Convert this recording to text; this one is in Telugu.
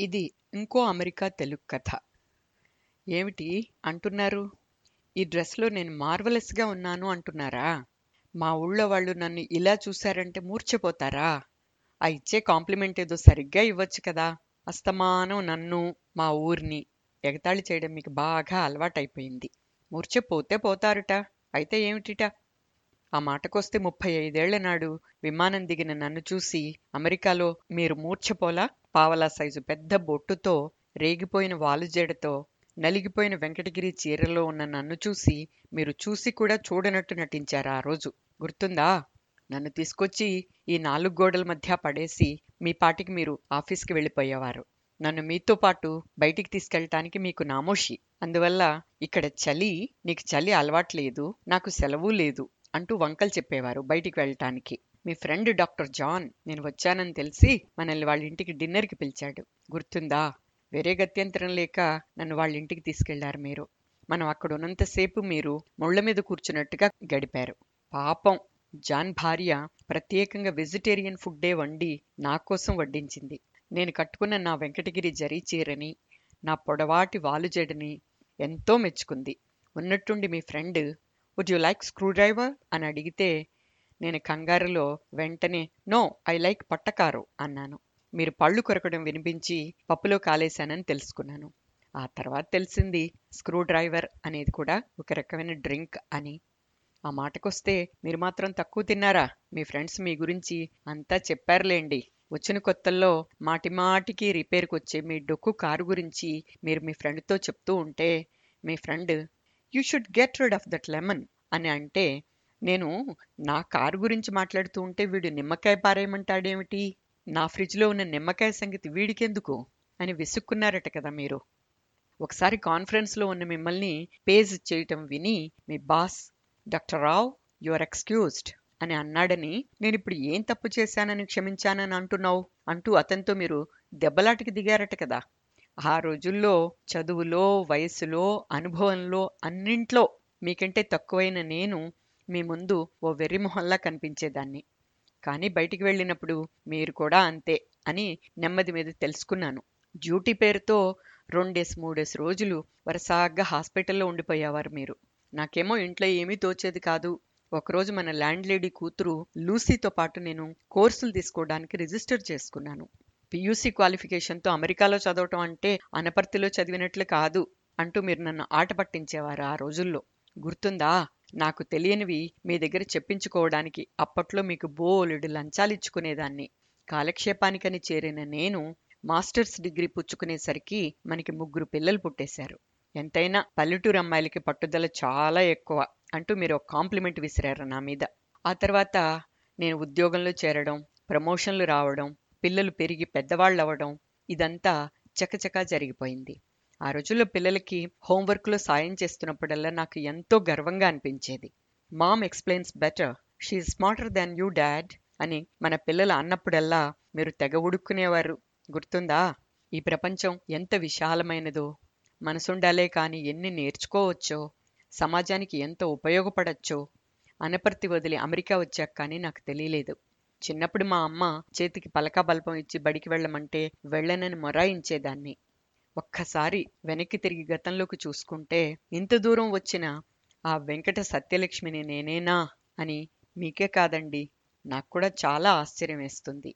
ఇది ఇంకో అమెరికా తెలుగు కథ. ఏమిటి అంటున్నారు? ఈ డ్రెస్లో నేను మార్వలస్గా ఉన్నాను అంటున్నారా? మా ఊళ్ళో వాళ్ళు నన్ను ఇలా చూశారంటే మూర్ఛపోతారా? ఆ ఇచ్చే కాంప్లిమెంట్ ఏదో సరిగ్గా ఇవ్వచ్చు కదా? అస్తమానం నన్ను మా ఊరిని ఎగతాళి చేయడం మీకు బాగా అలవాటైపోయింది. మూర్ఛపోతే పోతారుట. అయితే ఏమిటిట? ఆ మాటకొస్తే ముప్పై ఐదేళ్ళనాడు విమానం దిగిన నన్ను చూసి అమెరికాలో మీరు మూర్ఛపోలా? పావలా సైజు పెద్ద బొట్టుతో రేగిపోయిన వాలుజేడతో నలిగిపోయిన వెంకటగిరి చీరలో ఉన్న నన్ను చూసి మీరు చూసి కూడా చూడనట్టు నటించారు ఆ రోజు. గుర్తుందా? నన్ను తీసుకొచ్చి ఈ నాలుగు గోడల మధ్య పడేసి మీ పాటికి మీరు ఆఫీస్కి వెళ్ళిపోయేవారు. నన్ను మీతో పాటు బయటికి తీసుకెళ్ళటానికి మీకు నామోషి. అందువల్ల ఇక్కడ చలి నీకు చలి అలవాట్లేదు నాకు సెలవు లేదు. అంటూ వంకలు చెప్పేవారు బయటికి వెళ్ళటానికి. మీ ఫ్రెండ్ డాక్టర్ జాన్ నేను వచ్చానని తెలిసి మనల్ని వాళ్ళ ఇంటికి డిన్నర్కి పిలిచాడు. గుర్తుందా? వేరే గత్యంతరం లేక నన్ను వాళ్ళ ఇంటికి తీసుకెళ్ళారు మీరు. మనం అక్కడ ఉన్నంతసేపు మీరు ముళ్ళ మీద కూర్చున్నట్టుగా గడిపారు. పాపం. జాన్ భార్య ప్రత్యేకంగా వెజిటేరియన్ ఫుడ్డే వండి నా కోసం వడ్డించింది. నేను కట్టుకున్న నా వెంకటగిరి జరీ చీరని నా పొడవాటి వాలుజడని ఎంతో మెచ్చుకుంది. ఉన్నట్టుండి మీ friend would you like screwdriver అని అడిగితే నేను కంగారులో వెంటనే నో ఐ లైక్ పట్టకారు అన్నాను. మీరు పళ్ళు కొరకడం వినిపించి పప్పులో కాలేశానని తెలుసుకున్నాను. ఆ తర్వాత తెలిసింది స్క్రూ డ్రైవర్ అనేది కూడా ఒక రకమైన డ్రింక్ అని. ఆ మాటకొస్తే మీరు మాత్రం తక్కువ తిన్నారా? మీ ఫ్రెండ్స్ మీ గురించి అంతా చెప్పారులేండి. వచ్చిన కొత్తల్లో మాటిమాటికి రిపేర్కి వచ్చే మీ డొక్కు కారు గురించి మీరు మీ ఫ్రెండ్తో చెప్తూ ఉంటే మీ friend you should get rid of that lemon అని అంటే నేను నా కారు గురించి మాట్లాడుతూ ఉంటే వీడు నిమ్మకాయ పారేయమంటాడేమిటి? నా ఫ్రిడ్జ్లో ఉన్న నిమ్మకాయ సంగతి వీడికెందుకు? అని విసుక్కున్నారట కదా మీరు. ఒకసారి కాన్ఫరెన్స్లో ఉన్న మిమ్మల్ని పేజ్ చేయటం విని మీ boss doctor Rao are excused అని అన్నాడని నేను ఇప్పుడు ఏం తప్పు చేశానని క్షమించానని అంటున్నావు? అంటూ అతనితో మీరు దెబ్బలాటికి దిగారట కదా. ఆ రోజుల్లో చదువులో వయసులో అనుభవంలో అన్నింట్లో మీకంటే తక్కువైన నేను మీ ముందు ఓ వెర్రిమొహల్లా కనిపించేదాన్ని. కానీ బయటికి వెళ్ళినప్పుడు మీరు కూడా అంతే అని నెమ్మది మీద తెలుసుకున్నాను. డ్యూటీ పేరుతో రెండేసి మూడేసి రోజులు వరసాగా హాస్పిటల్లో ఉండిపోయేవారు మీరు. నాకేమో ఇంట్లో ఏమీ తోచేది కాదు. ఒకరోజు మన ల్యాండ్ లేడీ కూతురు లూసీతో పాటు నేను కోర్సులు తీసుకోవడానికి రిజిస్టర్ చేసుకున్నాను. పియూసీ క్వాలిఫికేషన్తో అమెరికాలో చదవటం అంటే అనపర్తిలో చదివినట్లు కాదు అంటూ మీరు నన్ను ఆట పట్టించేవారు ఆ రోజుల్లో. గుర్తుందా? నాకు తెలియనివి మీ దగ్గర చెప్పించుకోవడానికి అప్పట్లో మీకు బోలెడు లంచాలిచ్చుకునేదాన్ని కాలక్షేపానికని చేరిన నేను మాస్టర్స్ డిగ్రీ పుచ్చుకునేసరికి మనకి ముగ్గురు పిల్లలు పుట్టేశారు. ఎంతైనా పల్లెటూరు అమ్మాయిలకి పట్టుదల చాలా ఎక్కువ అంటూ మీరు ఒక కాంప్లిమెంట్ విసిరారు నా మీద. ఆ తర్వాత నేను ఉద్యోగంలో చేరడం ప్రమోషన్లు రావడం పిల్లలు పెరిగి పెద్దవాళ్ళు అవ్వడం ఇదంతా చకచకా జరిగిపోయింది. ఆ రోజుల్లో పిల్లలకి హోంవర్క్లో సాయం చేస్తున్నప్పుడల్లా నాకు ఎంతో గర్వంగా అనిపించేది. Mom explains better. She smarter than you dad అని మన పిల్లలు అన్నప్పుడల్లా మీరు తెగ ఉడుక్కునేవారు. గుర్తుందా? ఈ ప్రపంచం ఎంత విశాలమైనదో మనసుండాలే కానీ ఎన్ని నేర్చుకోవచ్చో సమాజానికి ఎంత ఉపయోగపడచ్చో అనపర్తి వదిలి అమెరికా వచ్చాక కానీ నాకు తెలియలేదు. చిన్నప్పుడు మా అమ్మ చేతికి పలకా బల్పం ఇచ్చి బడికి వెళ్ళమంటే వెళ్ళనని మొరాయించేదాన్ని. ఒక్కసారి వెనక్కి తిరిగి గతంలోకి చూసుకుంటే ఇంత దూరం వచ్చిన ఆ వెంకట సత్యలక్ష్మిని నేనేనా అని మీకే కాదండి. నాకు కూడా చాలా ఆశ్చర్యం వేస్తుంది.